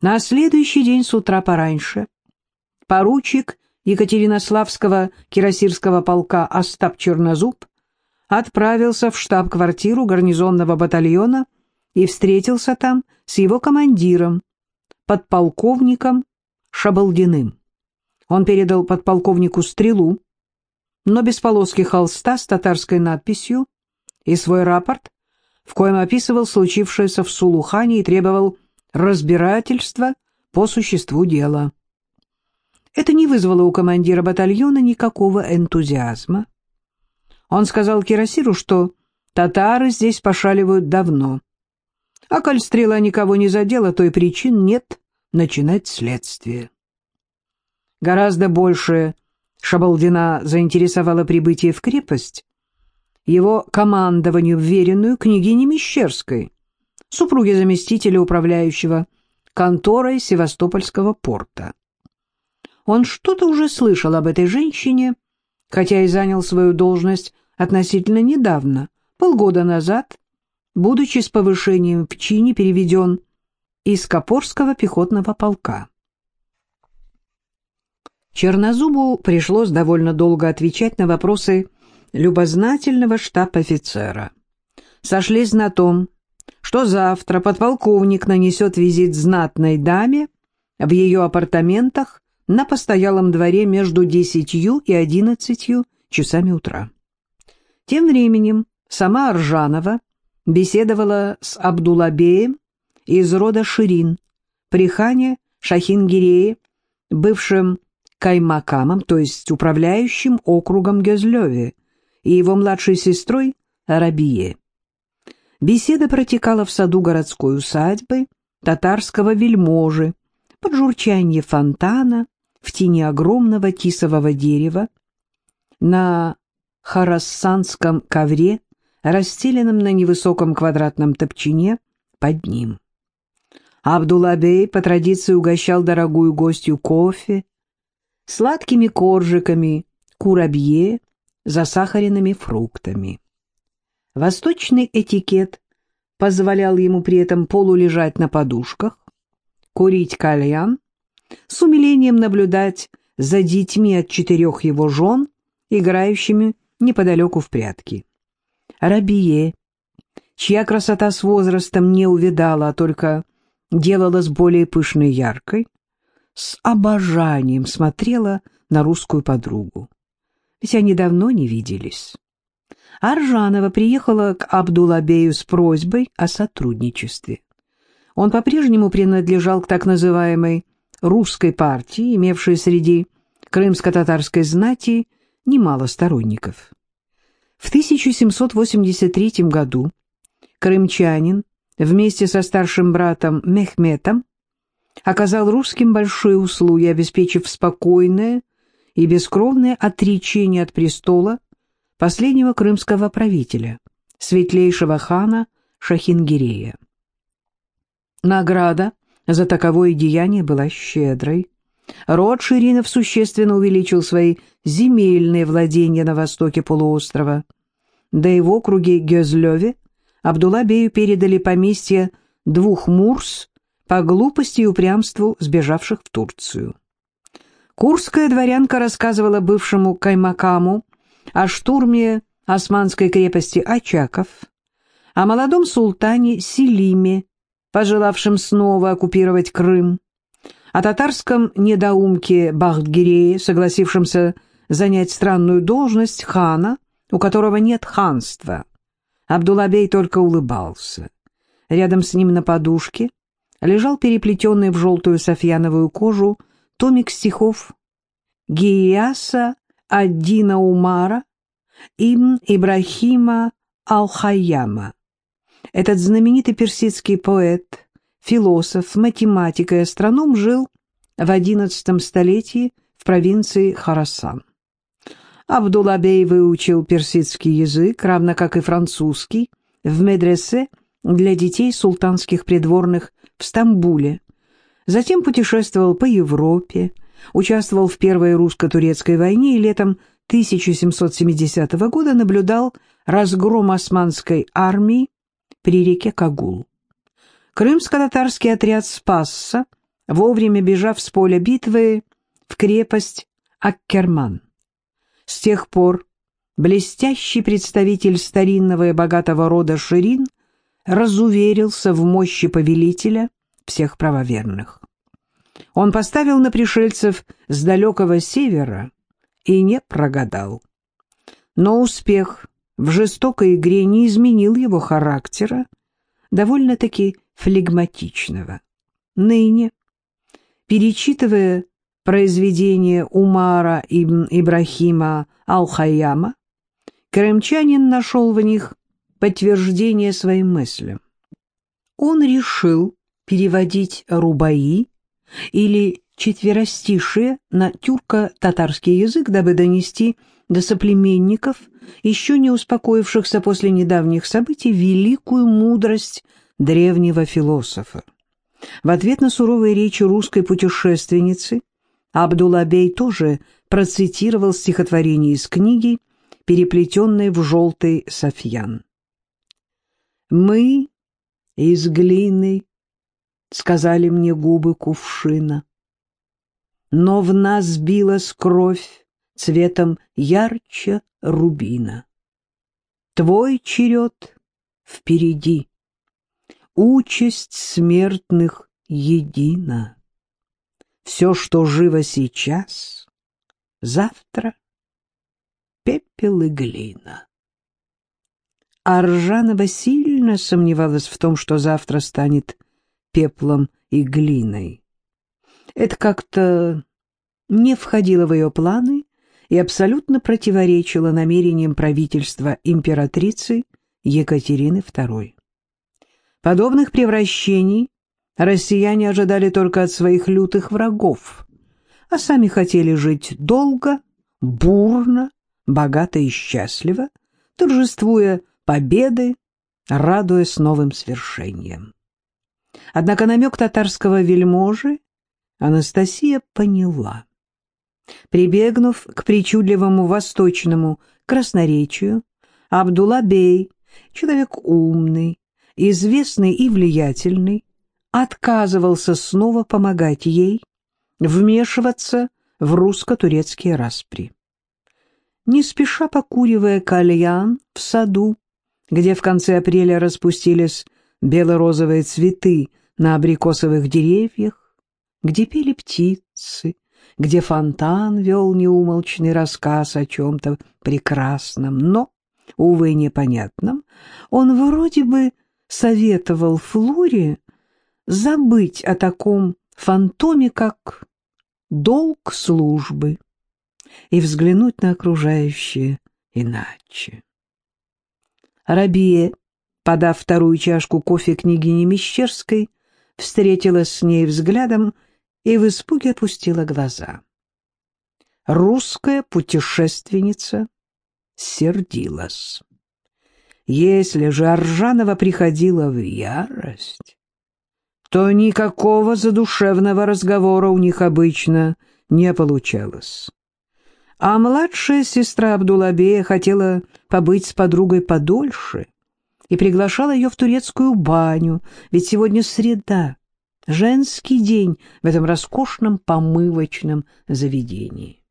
На следующий день с утра пораньше поручик Екатеринославского кирасирского полка Остап Чернозуб отправился в штаб-квартиру гарнизонного батальона и встретился там с его командиром, подполковником Шабалдиным. Он передал подполковнику стрелу, но без полоски холста с татарской надписью и свой рапорт, в коем описывал случившееся в Сулухане и требовал разбирательства по существу дела. Это не вызвало у командира батальона никакого энтузиазма. Он сказал Кирасиру, что татары здесь пошаливают давно. А коль стрела никого не задела, то и причин нет начинать следствие. Гораздо больше Шабалдина заинтересовало прибытие в крепость его командованию вверенную княгине Мещерской, супруге заместителя управляющего конторой Севастопольского порта. Он что-то уже слышал об этой женщине, хотя и занял свою должность относительно недавно, полгода назад, будучи с повышением в чине переведен из Копорского пехотного полка. Чернозубу пришлось довольно долго отвечать на вопросы любознательного штаб-офицера. Сошлись на том, что завтра подполковник нанесет визит знатной даме в ее апартаментах на постоялом дворе между десятью и одиннадцатью часами утра. Тем временем сама Аржанова беседовала с Абдулабеем из рода Ширин, при хане Шахингирее, бывшим каймакамом, то есть управляющим округом Гезлеве, и его младшей сестрой Арабие. Беседа протекала в саду городской усадьбы татарского вельможи, под журчанье фонтана, в тени огромного тисового дерева, на харассанском ковре, расстеленном на невысоком квадратном топчине под ним. Абдуллабей по традиции угощал дорогую гостью кофе, сладкими коржиками, курабье, засахаренными фруктами. Восточный этикет позволял ему при этом полулежать на подушках, курить кальян с умилением наблюдать за детьми от четырех его жен, играющими неподалеку в прятки. Рабие, чья красота с возрастом не увидала, а только делалась более пышной и яркой, с обожанием смотрела на русскую подругу. Ведь они давно не виделись. Аржанова приехала к Абдулабею с просьбой о сотрудничестве. Он по-прежнему принадлежал к так называемой русской партии, имевшей среди крымско-татарской знати немало сторонников. В 1783 году крымчанин вместе со старшим братом Мехметом оказал русским большие услуги, обеспечив спокойное и бескровное отречение от престола последнего крымского правителя, светлейшего хана Шахингирея. Награда за таковое деяние была щедрой. Род Ширинов существенно увеличил свои земельные владения на востоке полуострова. Да и в округе Гезлеве Абдулла-бею передали поместье двух мурс по глупости и упрямству сбежавших в Турцию. Курская дворянка рассказывала бывшему Каймакаму о штурме османской крепости Очаков, о молодом султане Селиме, пожелавшим снова оккупировать Крым, о татарском недоумке Бахтгирее, согласившемся занять странную должность хана, у которого нет ханства. Абдулабей только улыбался. Рядом с ним на подушке лежал переплетенный в желтую софьяновую кожу томик стихов Гияса Аддина Умара Ибн Ибрахима Ал-Хайяма. Этот знаменитый персидский поэт, философ, математик и астроном жил в XI столетии в провинции Харасан. Абдулабей выучил персидский язык, равно как и французский, в медресе для детей султанских придворных в Стамбуле. Затем путешествовал по Европе, участвовал в Первой русско-турецкой войне и летом 1770 года наблюдал разгром османской армии при реке Кагул. Крымско-татарский отряд спасся вовремя бежав с поля битвы в крепость Аккерман. С тех пор блестящий представитель старинного и богатого рода Ширин разуверился в мощи повелителя всех правоверных. Он поставил на пришельцев с далекого севера и не прогадал. Но успех в жестокой игре не изменил его характера, довольно-таки флегматичного. Ныне, перечитывая произведения Умара ибн Ибрахима Ал-Хайяма, крымчанин нашел в них подтверждение своим мыслям. Он решил переводить рубаи или четверостишие на тюрко-татарский язык, дабы донести до соплеменников, еще не успокоившихся после недавних событий, великую мудрость древнего философа. В ответ на суровые речи русской путешественницы Абдулабей тоже процитировал стихотворение из книги, переплетенной в желтый софьян. «Мы из глины — сказали мне губы кувшина. Но в нас билась кровь цветом ярче рубина. Твой черед впереди, участь смертных едина. Все, что живо сейчас, завтра — пепел и глина. Аржанова сильно сомневалась в том, что завтра станет пеплом и глиной. Это как-то не входило в ее планы и абсолютно противоречило намерениям правительства императрицы Екатерины II. Подобных превращений россияне ожидали только от своих лютых врагов, а сами хотели жить долго, бурно, богато и счастливо, торжествуя победы, радуясь новым свершениям. Однако намек татарского вельможи Анастасия поняла. Прибегнув к причудливому восточному красноречию, Абдулла Бей, человек умный, известный и влиятельный, отказывался снова помогать ей вмешиваться в русско-турецкие распри. Не спеша покуривая кальян в саду, где в конце апреля распустились бело-розовые цветы на абрикосовых деревьях, где пели птицы, где фонтан вел неумолчный рассказ о чем-то прекрасном, но, увы, непонятном, он вроде бы советовал Флоре забыть о таком фантоме, как долг службы, и взглянуть на окружающее иначе. Рабие подав вторую чашку кофе княгине Мещерской, встретилась с ней взглядом и в испуге опустила глаза. Русская путешественница сердилась. Если же Аржанова приходила в ярость, то никакого задушевного разговора у них обычно не получалось. А младшая сестра Абдулабея хотела побыть с подругой подольше — и приглашал ее в турецкую баню, ведь сегодня среда, женский день в этом роскошном помывочном заведении.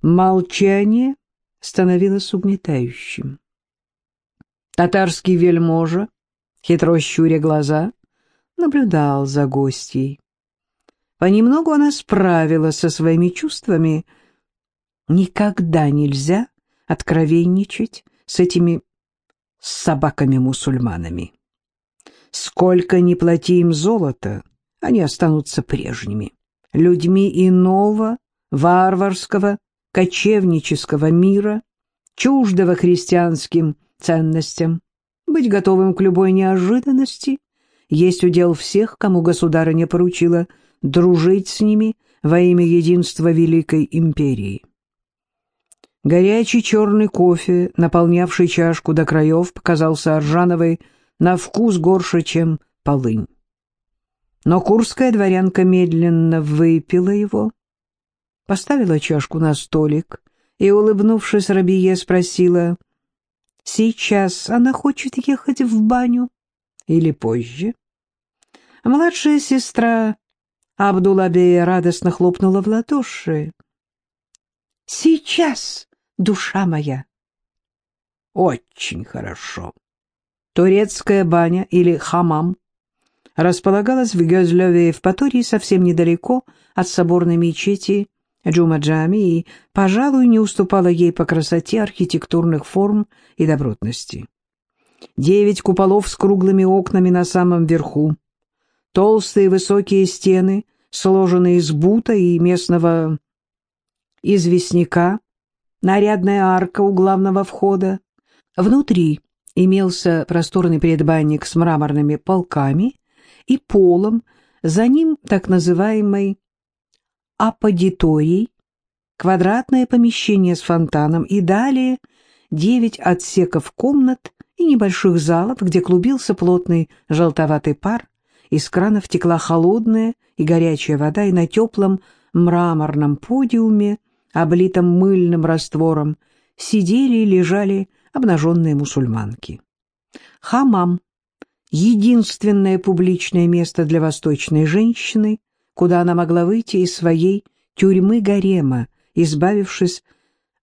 Молчание становилось угнетающим. Татарский вельможа, хитро щуря глаза, наблюдал за гостьей. Понемногу она справилась со своими чувствами. Никогда нельзя откровенничать с этими с собаками-мусульманами. Сколько ни плати им золото, они останутся прежними, людьми иного, варварского, кочевнического мира, чуждого христианским ценностям. Быть готовым к любой неожиданности есть удел всех, кому государыня поручила дружить с ними во имя единства Великой Империи. Горячий черный кофе, наполнявший чашку до краев, показался Аржановой на вкус горше, чем полынь. Но курская дворянка медленно выпила его, поставила чашку на столик и, улыбнувшись Рабие, спросила, «Сейчас она хочет ехать в баню или позже?» Младшая сестра Абдулабея радостно хлопнула в ладоши. «Сейчас, душа моя!» «Очень хорошо!» Турецкая баня или хамам располагалась в Гёзлёве в Патории совсем недалеко от соборной мечети Джумаджами и, пожалуй, не уступала ей по красоте архитектурных форм и добротности. Девять куполов с круглыми окнами на самом верху, толстые высокие стены, сложенные из бута и местного известняка, нарядная арка у главного входа. Внутри имелся просторный предбанник с мраморными полками и полом, за ним так называемый аподиторий, квадратное помещение с фонтаном и далее девять отсеков комнат и небольших залов, где клубился плотный желтоватый пар, из кранов текла холодная и горячая вода, и на теплом мраморном подиуме, облитом мыльным раствором, сидели и лежали обнаженные мусульманки. Хамам — единственное публичное место для восточной женщины, куда она могла выйти из своей тюрьмы гарема, избавившись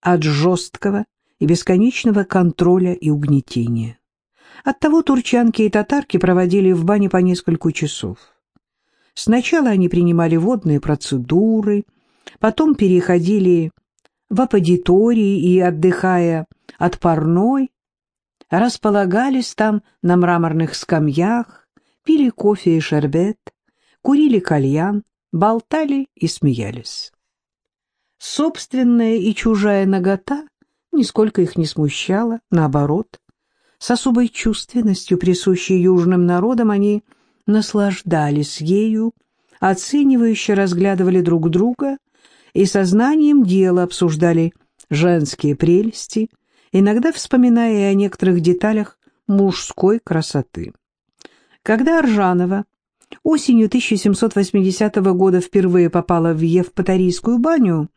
от жесткого и бесконечного контроля и угнетения. Оттого турчанки и татарки проводили в бане по несколько часов. Сначала они принимали водные процедуры, потом переходили в аподитории и, отдыхая от парной, располагались там на мраморных скамьях, пили кофе и шербет, курили кальян, болтали и смеялись. Собственная и чужая нагота нисколько их не смущала, наоборот. С особой чувственностью, присущей южным народам, они наслаждались ею, оценивающе разглядывали друг друга и сознанием дела обсуждали женские прелести, иногда вспоминая о некоторых деталях мужской красоты. Когда Аржанова осенью 1780 года впервые попала в Евпаторийскую баню,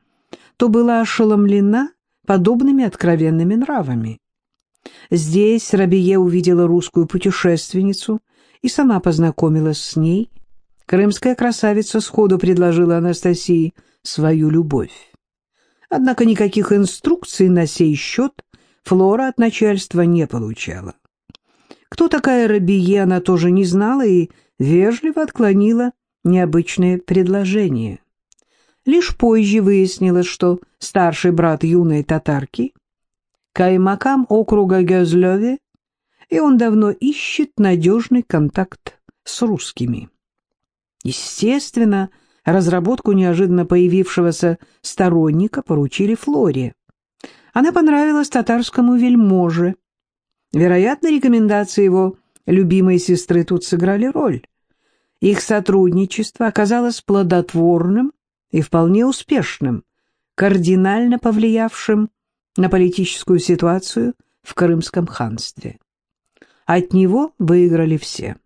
то была ошеломлена подобными откровенными нравами. Здесь Рабие увидела русскую путешественницу и сама познакомилась с ней. Крымская красавица сходу предложила Анастасии свою любовь. Однако никаких инструкций на сей счет Флора от начальства не получала. Кто такая Рабие, она тоже не знала и вежливо отклонила необычное предложение. Лишь позже выяснилось, что старший брат юной татарки — каймакам округа Гёзлёве, и он давно ищет надежный контакт с русскими. Естественно, разработку неожиданно появившегося сторонника поручили Флоре. Она понравилась татарскому вельможе. Вероятно, рекомендации его любимой сестры тут сыграли роль. Их сотрудничество оказалось плодотворным и вполне успешным, кардинально повлиявшим на политическую ситуацию в Крымском ханстве. От него выиграли все.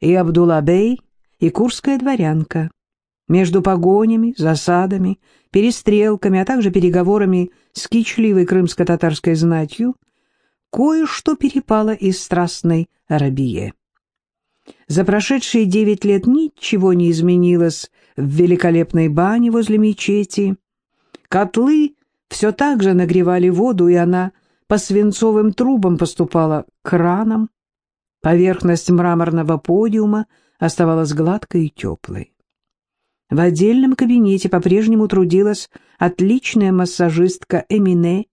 И Абдулла-бей, и курская дворянка. Между погонями, засадами, перестрелками, а также переговорами с кичливой крымско-татарской знатью кое-что перепало из страстной Арабие. За прошедшие девять лет ничего не изменилось в великолепной бане возле мечети. Котлы все так же нагревали воду, и она по свинцовым трубам поступала к кранам. Поверхность мраморного подиума оставалась гладкой и теплой. В отдельном кабинете по-прежнему трудилась отличная массажистка Эмине,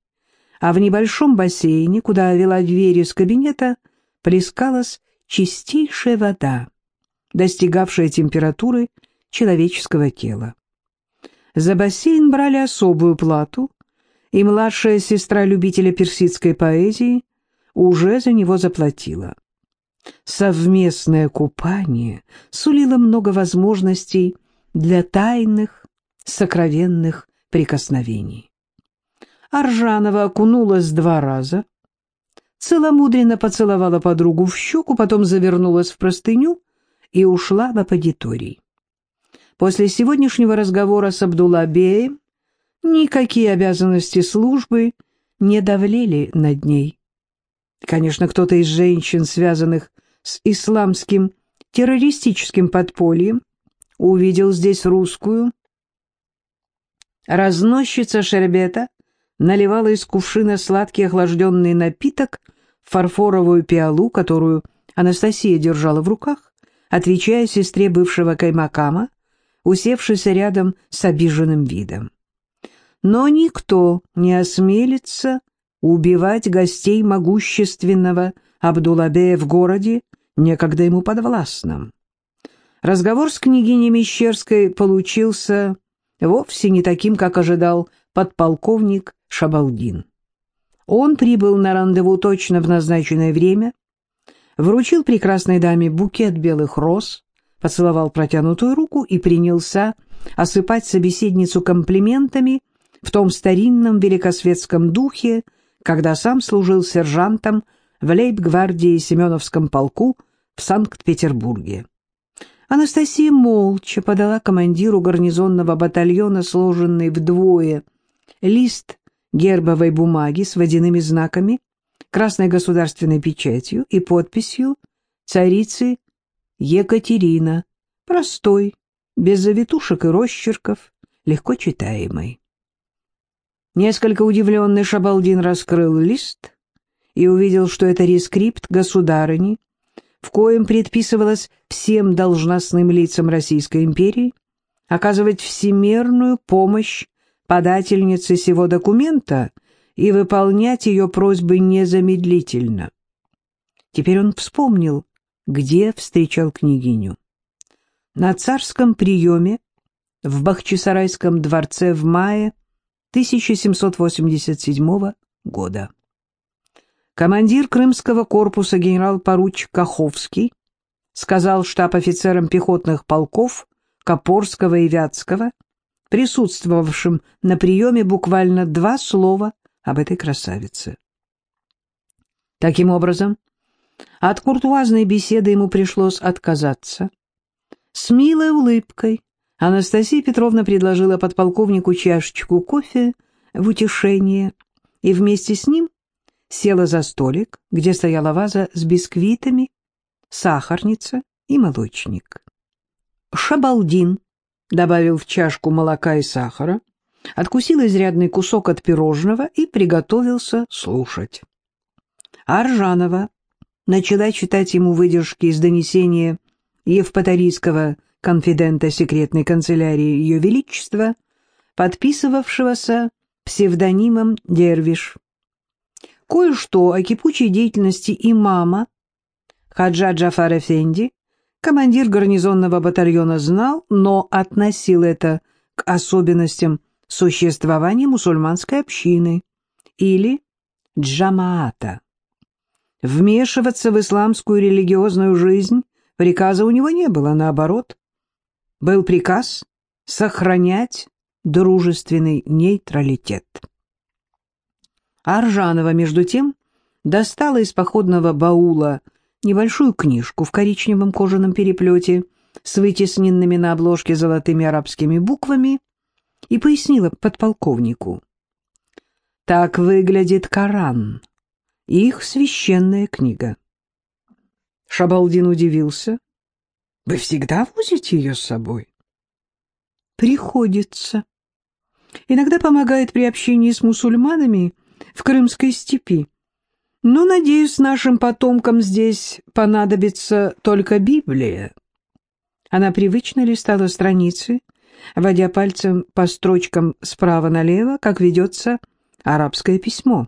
а в небольшом бассейне, куда вела дверь из кабинета, плескалась чистейшая вода, достигавшая температуры человеческого тела. За бассейн брали особую плату, и младшая сестра любителя персидской поэзии уже за него заплатила. Совместное купание сулило много возможностей для тайных, сокровенных прикосновений. Аржанова окунулась два раза, целомудренно поцеловала подругу в щеку, потом завернулась в простыню и ушла в аподиторий. После сегодняшнего разговора с Абдуллабеем никакие обязанности службы не давлели над ней. Конечно, кто-то из женщин, связанных с исламским террористическим подпольем, увидел здесь русскую. Разносчица шербета наливала из кувшина сладкий охлажденный напиток в фарфоровую пиалу, которую Анастасия держала в руках, отвечая сестре бывшего каймакама, усевшейся рядом с обиженным видом. Но никто не осмелится убивать гостей могущественного Абдулабея в городе, некогда ему подвластном. Разговор с княгиней Мещерской получился вовсе не таким, как ожидал подполковник Шабалдин. Он прибыл на рандеву точно в назначенное время, вручил прекрасной даме букет белых роз, поцеловал протянутую руку и принялся осыпать собеседницу комплиментами в том старинном великосветском духе, когда сам служил сержантом в лейб-гвардии Семеновском полку в Санкт-Петербурге. Анастасия молча подала командиру гарнизонного батальона, сложенный вдвое, лист гербовой бумаги с водяными знаками, красной государственной печатью и подписью царицы Екатерина, простой, без завитушек и росчерков, легко читаемой. Несколько удивленный Шабалдин раскрыл лист и увидел, что это рескрипт государыни, в коем предписывалось всем должностным лицам Российской империи оказывать всемерную помощь подательнице сего документа и выполнять ее просьбы незамедлительно. Теперь он вспомнил, где встречал княгиню. На царском приеме в Бахчисарайском дворце в мае 1787 года. Командир Крымского корпуса генерал-поручик Каховский сказал штаб-офицерам пехотных полков Копорского и Вятского, присутствовавшим на приеме буквально два слова об этой красавице. Таким образом, от куртуазной беседы ему пришлось отказаться. С милой улыбкой Анастасия Петровна предложила подполковнику чашечку кофе в утешение и вместе с ним села за столик, где стояла ваза с бисквитами, сахарница и молочник. Шабалдин добавил в чашку молока и сахара, откусил изрядный кусок от пирожного и приготовился слушать. Аржанова начала читать ему выдержки из донесения Евпаторийского конфидента секретной канцелярии Ее Величества, подписывавшегося псевдонимом Дервиш. Кое-что о кипучей деятельности имама Хаджа Джафар Эфенди, командир гарнизонного батальона, знал, но относил это к особенностям существования мусульманской общины или джамаата. Вмешиваться в исламскую религиозную жизнь приказа у него не было, наоборот. Был приказ сохранять дружественный нейтралитет. Аржанова, между тем, достала из походного баула небольшую книжку в коричневом кожаном переплете с вытесненными на обложке золотыми арабскими буквами и пояснила подполковнику. Так выглядит Коран их священная книга. Шабалдин удивился. «Вы всегда возите ее с собой?» «Приходится. Иногда помогает при общении с мусульманами в Крымской степи. Но, надеюсь, нашим потомкам здесь понадобится только Библия». Она привычно листала страницы, водя пальцем по строчкам справа налево, как ведется арабское письмо.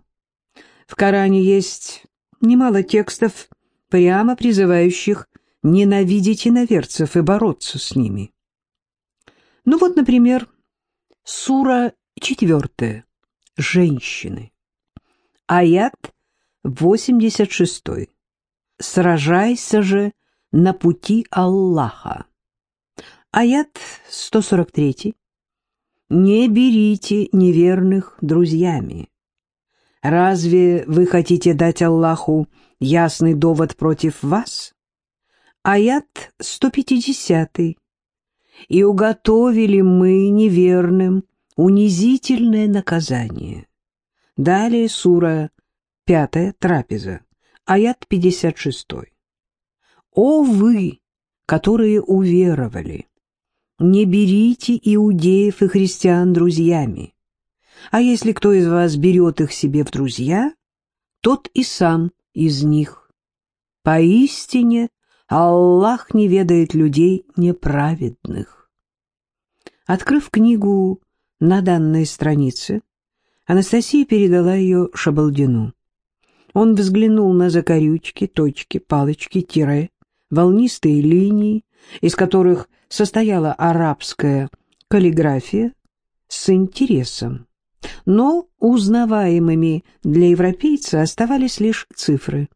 В Коране есть немало текстов, прямо призывающих ненавидеть иноверцев и бороться с ними. Ну вот, например, сура 4. Женщины. Аят 86. Сражайся же на пути Аллаха. Аят 143. Не берите неверных друзьями. Разве вы хотите дать Аллаху ясный довод против вас? Аят 150. И уготовили мы неверным унизительное наказание. Далее сура 5 трапеза, аят 56. О вы, которые уверовали, не берите иудеев и христиан друзьями. А если кто из вас берет их себе в друзья, тот и сам из них. Поистине Аллах не ведает людей неправедных. Открыв книгу на данной странице, Анастасия передала ее Шабалдину. Он взглянул на закорючки, точки, палочки, тире, волнистые линии, из которых состояла арабская каллиграфия, с интересом. Но узнаваемыми для европейца оставались лишь цифры.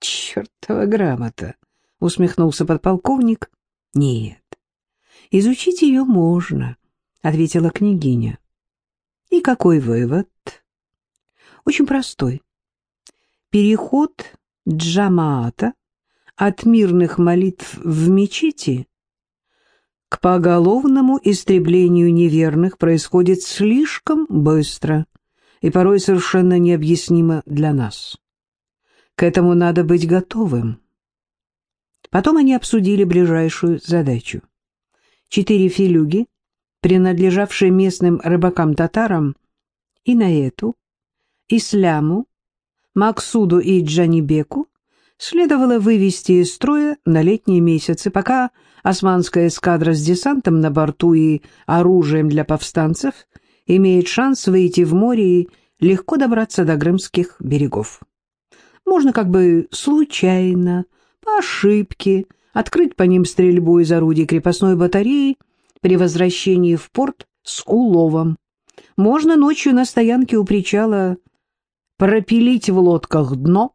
«Чертова грамота!» — усмехнулся подполковник. «Нет, изучить ее можно», — ответила княгиня. «И какой вывод?» «Очень простой. Переход джамаата от мирных молитв в мечети к поголовному истреблению неверных происходит слишком быстро и порой совершенно необъяснимо для нас. К этому надо быть готовым. Потом они обсудили ближайшую задачу. Четыре филюги, принадлежавшие местным рыбакам-татарам, и на эту, Исляму, Максуду и Джанибеку следовало вывести из строя на летние месяцы, пока османская эскадра с десантом на борту и оружием для повстанцев имеет шанс выйти в море и легко добраться до Грымских берегов. Можно как бы случайно, по ошибке, открыть по ним стрельбу из орудий крепостной батареи при возвращении в порт с уловом. Можно ночью на стоянке у причала пропилить в лодках дно,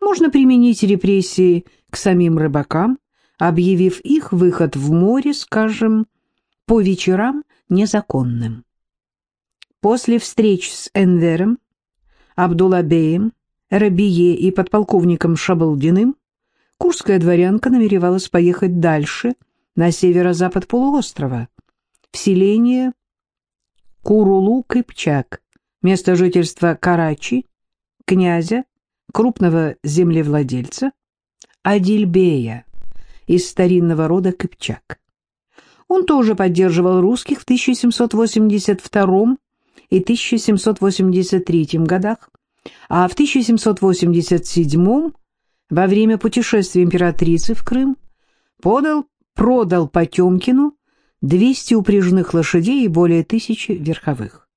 можно применить репрессии к самим рыбакам, объявив их выход в море, скажем, по вечерам незаконным. После встреч с Энвером, Абдулабеем, Рабие и подполковником Шабалдиным курская дворянка намеревалась поехать дальше, на северо-запад полуострова, в селение Курулу-Кыпчак, место жительства Карачи, князя, крупного землевладельца, Адильбея, из старинного рода Кыпчак. Он тоже поддерживал русских в 1782 и 1783 годах, а в 1787 во время путешествия императрицы в Крым подал, продал Потемкину 200 упряжных лошадей и более тысячи верховых.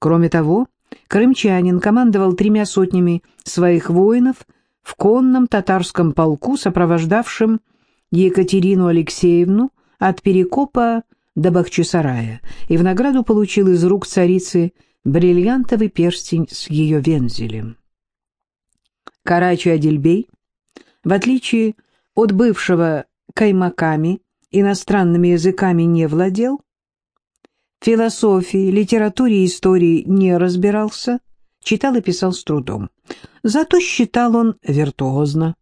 Кроме того, крымчанин командовал тремя сотнями своих воинов в конном татарском полку, сопровождавшем Екатерину Алексеевну от Перекопа до Бахчисарая, и в награду получил из рук царицы бриллиантовый перстень с ее вензелем. Карачи Адильбей, в отличие от бывшего каймаками, иностранными языками не владел, философии, литературе и истории не разбирался, читал и писал с трудом. Зато считал он виртуозно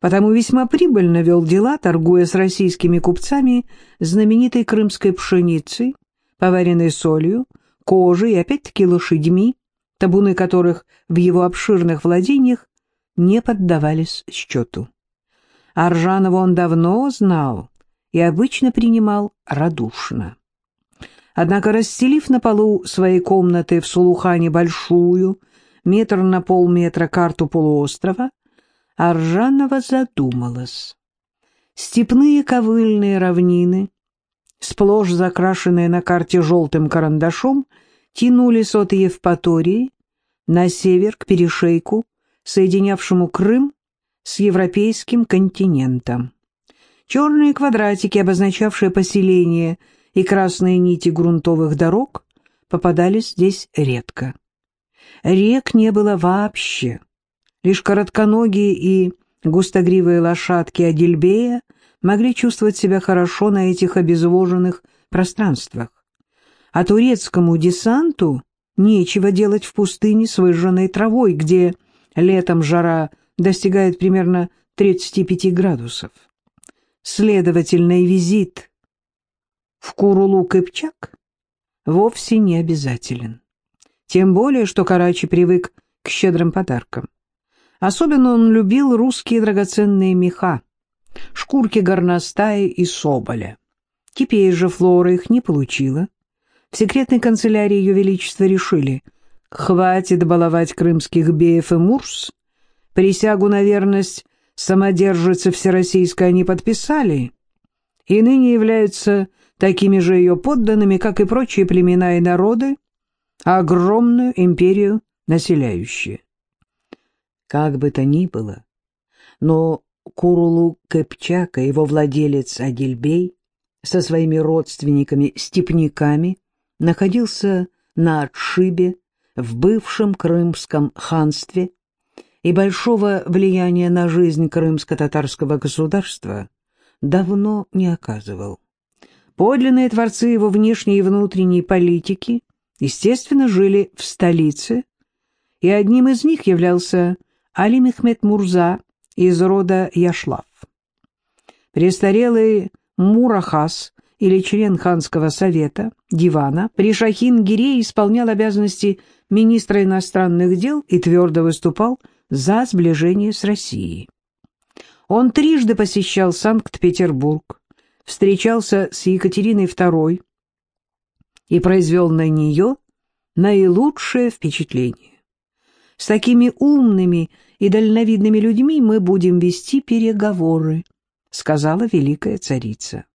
потому весьма прибыльно вел дела, торгуя с российскими купцами знаменитой крымской пшеницей, поваренной солью, кожей и опять-таки лошадьми, табуны которых в его обширных владениях не поддавались счету. Аржанова он давно знал и обычно принимал радушно. Однако, расстелив на полу своей комнаты в Сулухане большую, метр на полметра карту полуострова, Аржанова задумалась. Степные ковыльные равнины, сплошь закрашенные на карте желтым карандашом, тянулись от Евпатории на север к перешейку, соединявшему Крым с европейским континентом. Черные квадратики, обозначавшие поселение и красные нити грунтовых дорог, попадались здесь редко. Рек не было вообще. Лишь коротконогие и густогривые лошадки Адильбея могли чувствовать себя хорошо на этих обезвоженных пространствах. А турецкому десанту нечего делать в пустыне с выжженной травой, где летом жара достигает примерно 35 градусов. Следовательно, и визит в Курулу-Кыпчак вовсе не обязателен. Тем более, что Карачи привык к щедрым подаркам. Особенно он любил русские драгоценные меха, шкурки горностая и соболя. Теперь же Флора их не получила. В секретной канцелярии Ее Величества решили, хватит баловать крымских беев и мурс, присягу на верность самодержицы Всероссийской они подписали, и ныне являются такими же ее подданными, как и прочие племена и народы, огромную империю населяющие. Как бы то ни было, но Курулу Кэпчака, его владелец Адильбей, со своими родственниками-степняками находился на отшибе в бывшем крымском ханстве и большого влияния на жизнь крымско-татарского государства давно не оказывал. Подлинные творцы его внешней и внутренней политики, естественно, жили в столице, и одним из них являлся Али Мехмед Мурза из рода Яшлав. Престарелый Мурахас или член ханского совета, дивана, при Шахин-Гире исполнял обязанности министра иностранных дел и твердо выступал за сближение с Россией. Он трижды посещал Санкт-Петербург, встречался с Екатериной II и произвел на нее наилучшее впечатление. С такими умными и дальновидными людьми мы будем вести переговоры, сказала великая царица.